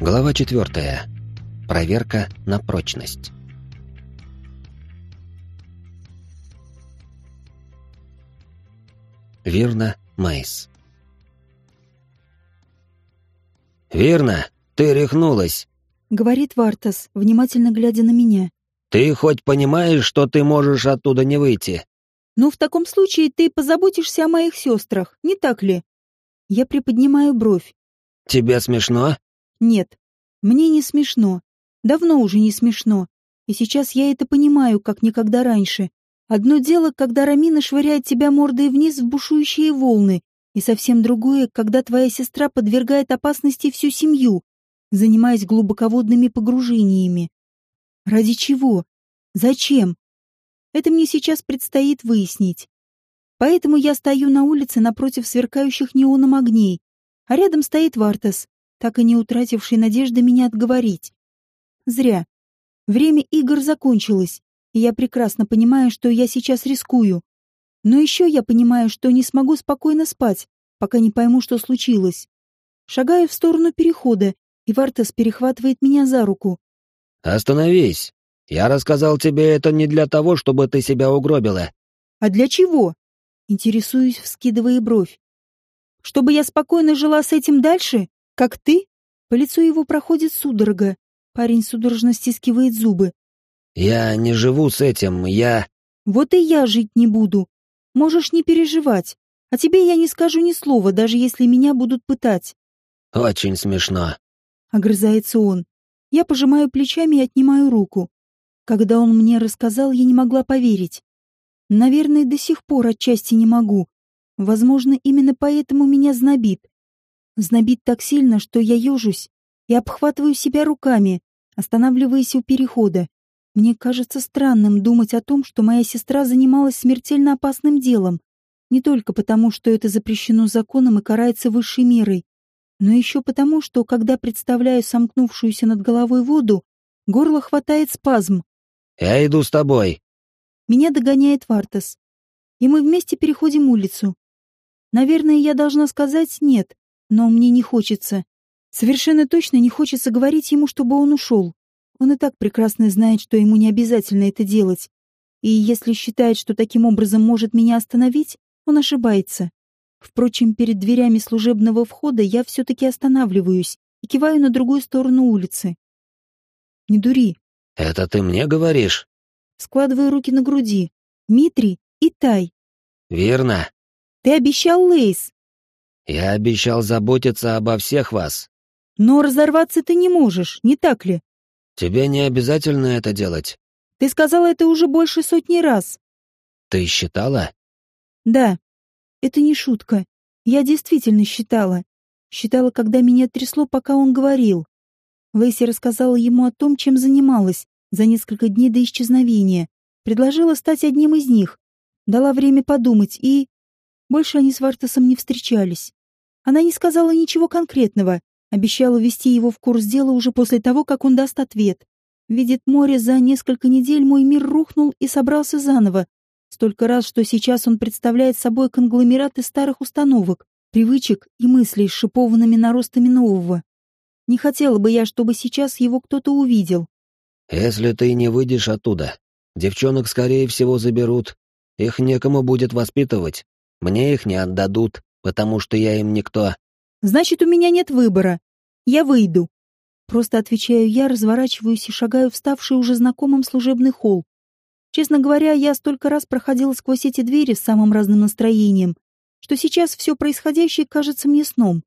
Глава 4. Проверка на прочность. Вирна Мейс. «Вирна, ты рехнулась», — говорит Вартас, внимательно глядя на меня. «Ты хоть понимаешь, что ты можешь оттуда не выйти?» «Ну, в таком случае ты позаботишься о моих сестрах, не так ли?» Я приподнимаю бровь. «Тебе смешно?» «Нет, мне не смешно. Давно уже не смешно. И сейчас я это понимаю, как никогда раньше. Одно дело, когда Рамина швыряет тебя мордой вниз в бушующие волны, и совсем другое, когда твоя сестра подвергает опасности всю семью, занимаясь глубоководными погружениями. Ради чего? Зачем? Это мне сейчас предстоит выяснить. Поэтому я стою на улице напротив сверкающих неоном огней, а рядом стоит Вартас, так и не утративший надежды меня отговорить. Зря. Время игр закончилось, и я прекрасно понимаю, что я сейчас рискую. Но еще я понимаю, что не смогу спокойно спать, пока не пойму, что случилось. Шагаю в сторону перехода, и Вартас перехватывает меня за руку. «Остановись! Я рассказал тебе это не для того, чтобы ты себя угробила». «А для чего?» Интересуюсь, вскидывая бровь. «Чтобы я спокойно жила с этим дальше? Как ты?» По лицу его проходит судорога. Парень судорожно стискивает зубы. «Я не живу с этим, я...» «Вот и я жить не буду. Можешь не переживать. А тебе я не скажу ни слова, даже если меня будут пытать». «Очень смешно», — огрызается он. Я пожимаю плечами и отнимаю руку. Когда он мне рассказал, я не могла поверить. Наверное, до сих пор отчасти не могу. Возможно, именно поэтому меня знобит. Знобит так сильно, что я ежусь и обхватываю себя руками, останавливаясь у перехода. Мне кажется странным думать о том, что моя сестра занималась смертельно опасным делом. Не только потому, что это запрещено законом и карается высшей мерой, но еще потому, что, когда представляю сомкнувшуюся над головой воду, горло хватает спазм. «Я иду с тобой». Меня догоняет Вартас. И мы вместе переходим улицу. Наверное, я должна сказать «нет», но мне не хочется. Совершенно точно не хочется говорить ему, чтобы он ушел. Он и так прекрасно знает, что ему не обязательно это делать. И если считает, что таким образом может меня остановить, он ошибается. Впрочем, перед дверями служебного входа я все-таки останавливаюсь и киваю на другую сторону улицы. «Не дури». «Это ты мне говоришь?» Складываю руки на груди. «Митри и Тай». «Верно». «Ты обещал Лейс». «Я обещал заботиться обо всех вас». «Но разорваться ты не можешь, не так ли?» Тебе не обязательно это делать. Ты сказала это уже больше сотни раз. Ты считала? Да. Это не шутка. Я действительно считала. Считала, когда меня трясло, пока он говорил. Лэйси рассказала ему о том, чем занималась за несколько дней до исчезновения. Предложила стать одним из них. Дала время подумать и... Больше они с Вартасом не встречались. Она не сказала ничего конкретного, Обещала ввести его в курс дела уже после того, как он даст ответ. Видит море, за несколько недель мой мир рухнул и собрался заново. Столько раз, что сейчас он представляет собой конгломерат из старых установок, привычек и мыслей с шипованными наростами нового. Не хотела бы я, чтобы сейчас его кто-то увидел. «Если ты не выйдешь оттуда, девчонок, скорее всего, заберут. Их некому будет воспитывать. Мне их не отдадут, потому что я им никто. Значит, у меня нет выбора. Я выйду. Просто отвечаю я, разворачиваюсь и шагаю в ставший уже знакомым служебный холл. Честно говоря, я столько раз проходила сквозь эти двери с самым разным настроением, что сейчас все происходящее кажется мне сном.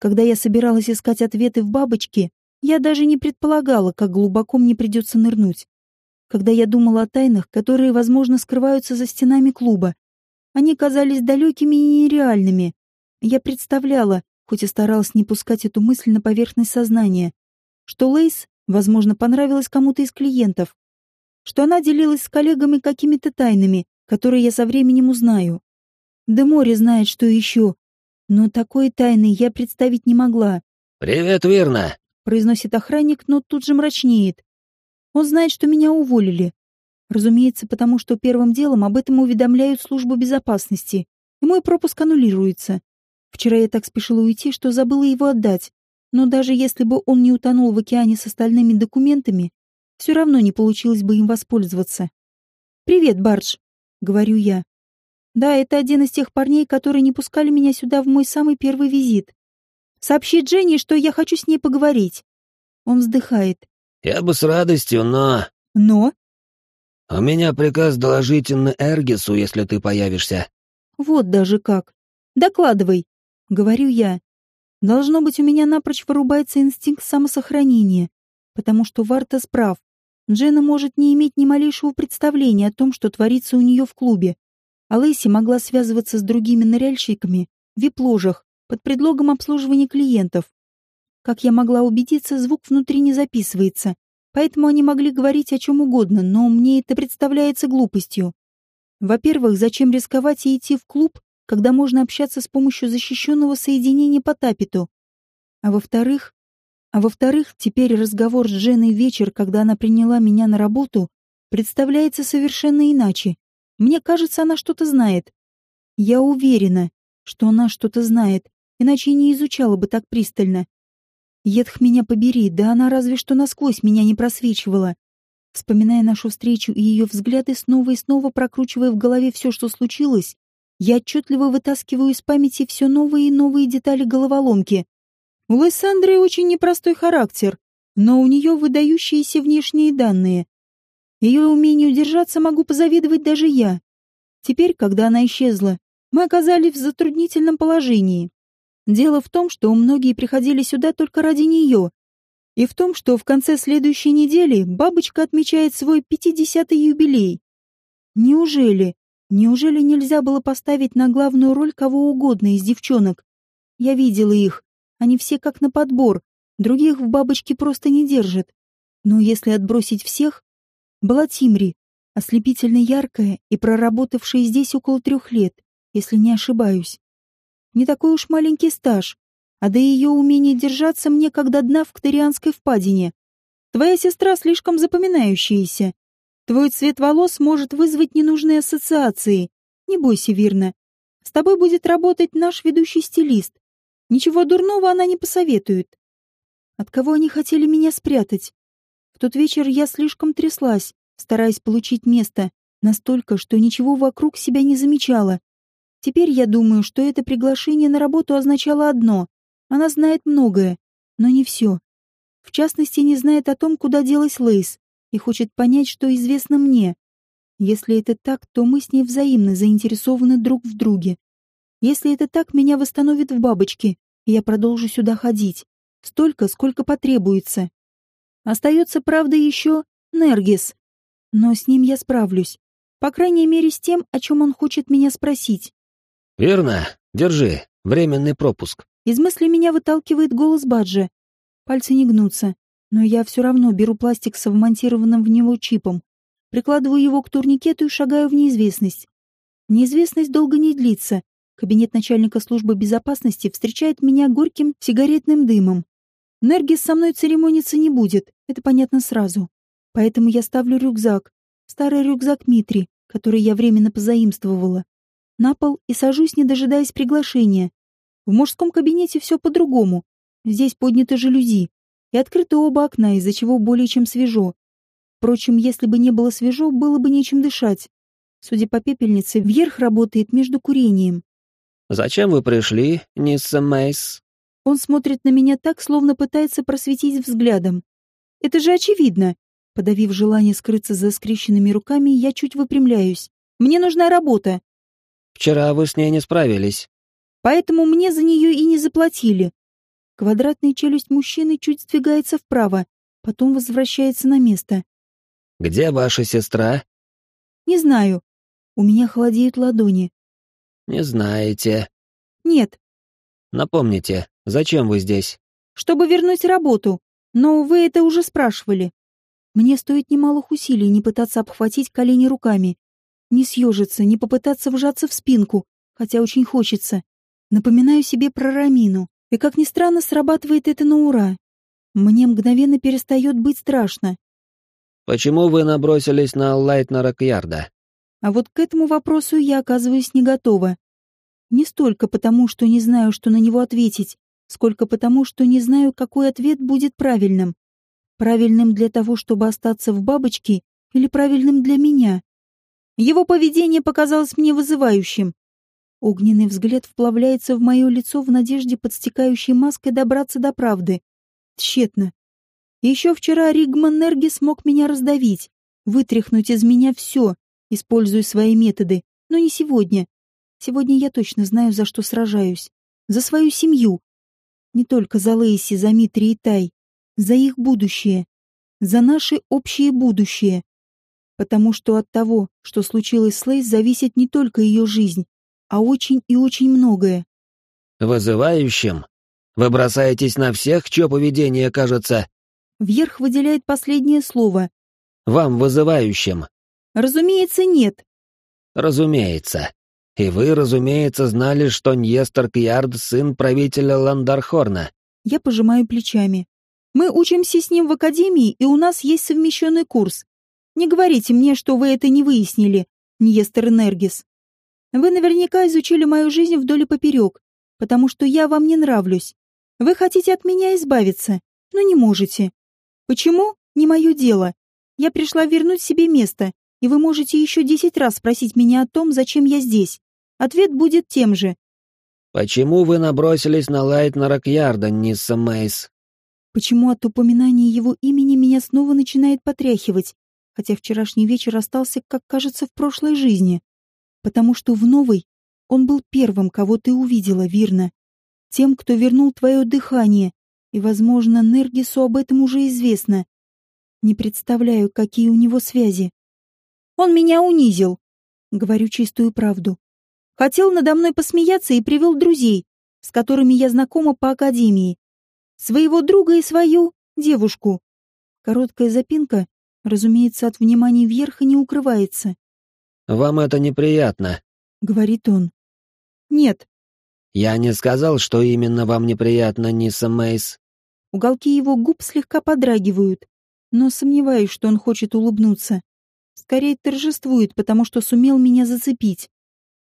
Когда я собиралась искать ответы в бабочке, я даже не предполагала, как глубоко мне придется нырнуть. Когда я думала о тайнах, которые, возможно, скрываются за стенами клуба, они казались далекими и нереальными. Я представляла, хоть и старалась не пускать эту мысль на поверхность сознания, что Лейс, возможно, понравилась кому-то из клиентов, что она делилась с коллегами какими-то тайнами, которые я со временем узнаю. Да море знает, что еще. Но такой тайны я представить не могла. «Привет, Верна!» — произносит охранник, но тут же мрачнеет. Он знает, что меня уволили. Разумеется, потому что первым делом об этом уведомляют службу безопасности, и мой пропуск аннулируется. Вчера я так спешила уйти, что забыла его отдать. Но даже если бы он не утонул в океане с остальными документами, все равно не получилось бы им воспользоваться. «Привет, Бардж», — говорю я. Да, это один из тех парней, которые не пускали меня сюда в мой самый первый визит. Сообщи Дженни, что я хочу с ней поговорить. Он вздыхает. Я бы с радостью, но... Но? У меня приказ доложить на Эргису, если ты появишься. Вот даже как. Докладывай, говорю я. Должно быть, у меня напрочь вырубается инстинкт самосохранения, потому что Варта справ. Джена может не иметь ни малейшего представления о том, что творится у нее в клубе. А Лэйси могла связываться с другими ныряльщиками в вип-ложах под предлогом обслуживания клиентов. Как я могла убедиться, звук внутри не записывается, поэтому они могли говорить о чем угодно, но мне это представляется глупостью. Во-первых, зачем рисковать и идти в клуб, когда можно общаться с помощью защищенного соединения по тапету? А во-вторых, а во-вторых, теперь разговор с Дженой вечер, когда она приняла меня на работу, представляется совершенно иначе. Мне кажется, она что-то знает. Я уверена, что она что-то знает, иначе не изучала бы так пристально. Едх меня побери, да она разве что насквозь меня не просвечивала. Вспоминая нашу встречу и ее взгляды, снова и снова прокручивая в голове все, что случилось, я отчетливо вытаскиваю из памяти все новые и новые детали головоломки. У Лиссандры очень непростой характер, но у нее выдающиеся внешние данные. Ее умению держаться могу позавидовать даже я. Теперь, когда она исчезла, мы оказались в затруднительном положении. Дело в том, что многие приходили сюда только ради нее, и в том, что в конце следующей недели бабочка отмечает свой пятидесятый юбилей. Неужели, неужели нельзя было поставить на главную роль кого угодно из девчонок? Я видела их, они все как на подбор, других в бабочке просто не держат. Но если отбросить всех, была Тимри, ослепительно яркая и проработавшая здесь около трех лет, если не ошибаюсь. Не такой уж маленький стаж, а до ее умения держаться мне как до дна в Ктерианской впадине. Твоя сестра слишком запоминающаяся. Твой цвет волос может вызвать ненужные ассоциации. Не бойся, Вирна. С тобой будет работать наш ведущий стилист. Ничего дурного она не посоветует. От кого они хотели меня спрятать? В тот вечер я слишком тряслась, стараясь получить место, настолько, что ничего вокруг себя не замечала. Теперь я думаю, что это приглашение на работу означало одно. Она знает многое, но не все. В частности, не знает о том, куда делась Лейс, и хочет понять, что известно мне. Если это так, то мы с ней взаимно заинтересованы друг в друге. Если это так, меня восстановит в бабочке, и я продолжу сюда ходить. Столько, сколько потребуется. Остается, правда, еще Нергис. Но с ним я справлюсь. По крайней мере, с тем, о чем он хочет меня спросить. «Верно. Держи. Временный пропуск». Из мысли меня выталкивает голос Баджа. Пальцы не гнутся, но я все равно беру пластик с вмонтированным в него чипом, прикладываю его к турникету и шагаю в неизвестность. Неизвестность долго не длится. Кабинет начальника службы безопасности встречает меня горьким сигаретным дымом. Нергис со мной церемониться не будет, это понятно сразу. Поэтому я ставлю рюкзак, старый рюкзак Митри, который я временно позаимствовала, на пол и сажусь, не дожидаясь приглашения. В мужском кабинете все по-другому. Здесь подняты жалюзи, и открыты оба окна, из-за чего более чем свежо. Впрочем, если бы не было свежо, было бы нечем дышать. Судя по пепельнице, вверх работает между курением. «Зачем вы пришли, Нисса Мейс?» Он смотрит на меня так, словно пытается просветить взглядом. Это же очевидно. Подавив желание скрыться за скрещенными руками, я чуть выпрямляюсь. Мне нужна работа. Вчера вы с ней не справились. Поэтому мне за нее и не заплатили. Квадратная челюсть мужчины чуть сдвигается вправо, потом возвращается на место. Где ваша сестра? Не знаю. У меня холодеют ладони. Не знаете. Нет. Напомните, Зачем вы здесь? Чтобы вернуть работу. Но вы это уже спрашивали. Мне стоит немалых усилий не пытаться обхватить колени руками, не съежиться, не попытаться вжаться в спинку, хотя очень хочется. Напоминаю себе про Рамину, и, как ни странно, срабатывает это на ура. Мне мгновенно перестает быть страшно. «Почему вы набросились на Лайтнера Кьярда?» А вот к этому вопросу я оказываюсь не готова. Не столько потому, что не знаю, что на него ответить, сколько потому, что не знаю, какой ответ будет правильным. Правильным для того, чтобы остаться в бабочке, или правильным для меня. Его поведение показалось мне вызывающим. Огненный взгляд вплавляется в мое лицо в надежде подстекающей маской добраться до правды. Тщетно. Еще вчера Ригман Нерги смог меня раздавить, вытряхнуть из меня все, используя свои методы, но не сегодня. Сегодня я точно знаю, за что сражаюсь. За свою семью. Не только за Лейси, за Митри и Тай. За их будущее. За наше общее будущее. Потому что от того, что случилось с Лейс, зависит не только ее жизнь, а очень и очень многое. «Вызывающим? Вы бросаетесь на всех, чье поведение кажется...» Вверх выделяет последнее слово. «Вам вызывающим?» «Разумеется, нет». «Разумеется. И вы, разумеется, знали, что Ньестер Кьярд — сын правителя Ландархорна». Я пожимаю плечами. «Мы учимся с ним в академии, и у нас есть совмещенный курс. Не говорите мне, что вы это не выяснили, Ньестер Энергис. Вы наверняка изучили мою жизнь вдоль и поперек, потому что я вам не нравлюсь. Вы хотите от меня избавиться, но не можете. Почему? Не мое дело. Я пришла вернуть себе место, и вы можете еще десять раз спросить меня о том, зачем я здесь. Ответ будет тем же. «Почему вы набросились на Лайтнера Кьярда, Нисса Мейс?» Почему от упоминания его имени меня снова начинает потряхивать, хотя вчерашний вечер остался, как кажется, в прошлой жизни? потому что в новой он был первым, кого ты увидела, Вирна. Тем, кто вернул твое дыхание, и, возможно, Нергису об этом уже известно. Не представляю, какие у него связи. Он меня унизил, говорю чистую правду. Хотел надо мной посмеяться и привел друзей, с которыми я знакома по академии. Своего друга и свою девушку. Короткая запинка, разумеется, от внимания вверха не укрывается. Вам это неприятно», — говорит он. «Нет». «Я не сказал, что именно вам неприятно, Ниса Мейс». Уголки его губ слегка подрагивают, но сомневаюсь, что он хочет улыбнуться. Скорее торжествует, потому что сумел меня зацепить.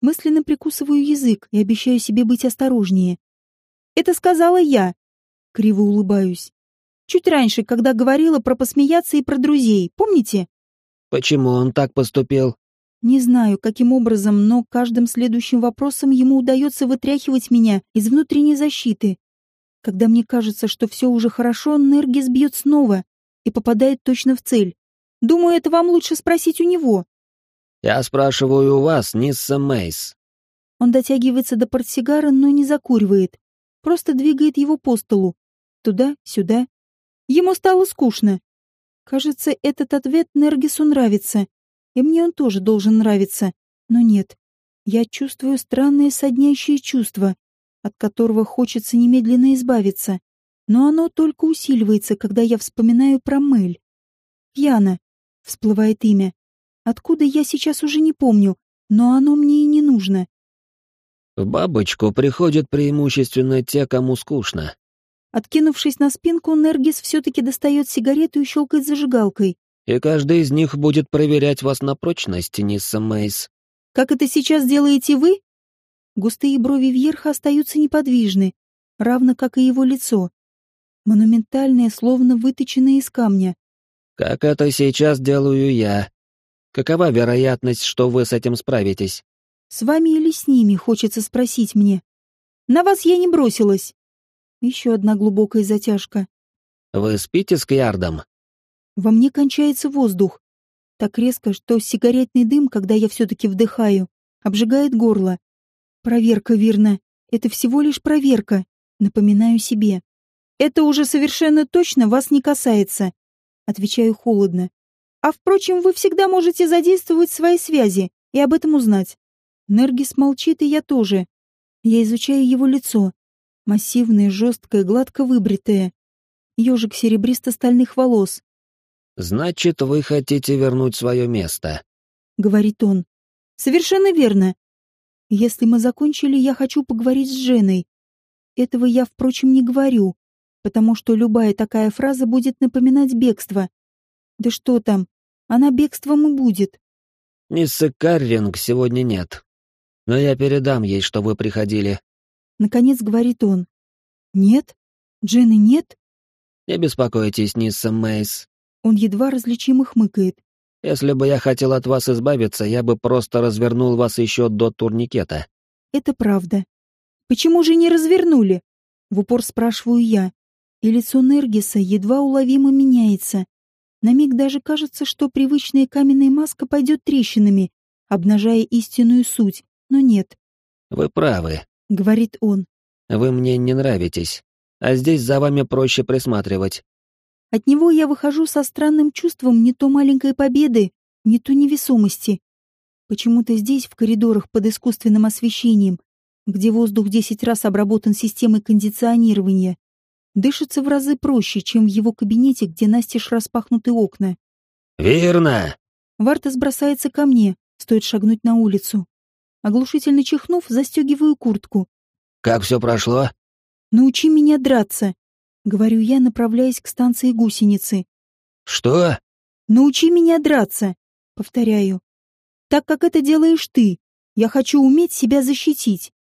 Мысленно прикусываю язык и обещаю себе быть осторожнее. «Это сказала я», — криво улыбаюсь. «Чуть раньше, когда говорила про посмеяться и про друзей, помните?» «Почему он так поступил?» Не знаю, каким образом, но каждым следующим вопросом ему удается вытряхивать меня из внутренней защиты. Когда мне кажется, что все уже хорошо, Нергис бьет снова и попадает точно в цель. Думаю, это вам лучше спросить у него. Я спрашиваю у вас, Нисса Мейс. Он дотягивается до портсигара, но не закуривает. Просто двигает его по столу. Туда-сюда. Ему стало скучно. Кажется, этот ответ Нергису нравится и мне он тоже должен нравиться. Но нет, я чувствую странное соднящее чувство, от которого хочется немедленно избавиться. Но оно только усиливается, когда я вспоминаю про мыль. Яна, всплывает имя. Откуда я сейчас уже не помню, но оно мне и не нужно. В бабочку приходят преимущественно те, кому скучно. Откинувшись на спинку, Нергис все-таки достает сигарету и щелкает зажигалкой и каждый из них будет проверять вас на прочность, Нисса Мейс. Как это сейчас делаете вы? Густые брови вверх остаются неподвижны, равно как и его лицо. Монументальное, словно выточенное из камня. Как это сейчас делаю я. Какова вероятность, что вы с этим справитесь? С вами или с ними, хочется спросить мне. На вас я не бросилась. Еще одна глубокая затяжка. Вы спите с Кьярдом? Во мне кончается воздух. Так резко, что сигаретный дым, когда я все-таки вдыхаю, обжигает горло. Проверка, верно. Это всего лишь проверка. Напоминаю себе. Это уже совершенно точно вас не касается. Отвечаю холодно. А впрочем, вы всегда можете задействовать свои связи и об этом узнать. Нергис молчит, и я тоже. Я изучаю его лицо. Массивное, жесткое, гладко выбритое. Ежик серебристо-стальных волос, «Значит, вы хотите вернуть свое место», — говорит он. «Совершенно верно. Если мы закончили, я хочу поговорить с Женой. Этого я, впрочем, не говорю, потому что любая такая фраза будет напоминать бегство. Да что там, она бегством и будет». «Мисс Карринг сегодня нет. Но я передам ей, что вы приходили». Наконец говорит он. Нет? Джены нет? Не беспокойтесь, Нисса Мейс. Он едва различимо хмыкает. Если бы я хотел от вас избавиться, я бы просто развернул вас еще до турникета. Это правда. Почему же не развернули? В упор спрашиваю я. И лицо Нергиса едва уловимо меняется. На миг даже кажется, что привычная каменная маска пойдет трещинами, обнажая истинную суть, но нет. «Вы правы», — говорит он. «Вы мне не нравитесь, а здесь за вами проще присматривать». От него я выхожу со странным чувством не то маленькой победы, не то невесомости. Почему-то здесь, в коридорах под искусственным освещением, где воздух десять раз обработан системой кондиционирования, дышится в разы проще, чем в его кабинете, где настежь распахнуты окна. «Верно!» Вартас бросается ко мне, стоит шагнуть на улицу. Оглушительно чихнув, застегиваю куртку. «Как все прошло?» «Научи меня драться», — говорю я, направляясь к станции гусеницы. «Что?» «Научи меня драться», — повторяю. «Так как это делаешь ты, я хочу уметь себя защитить».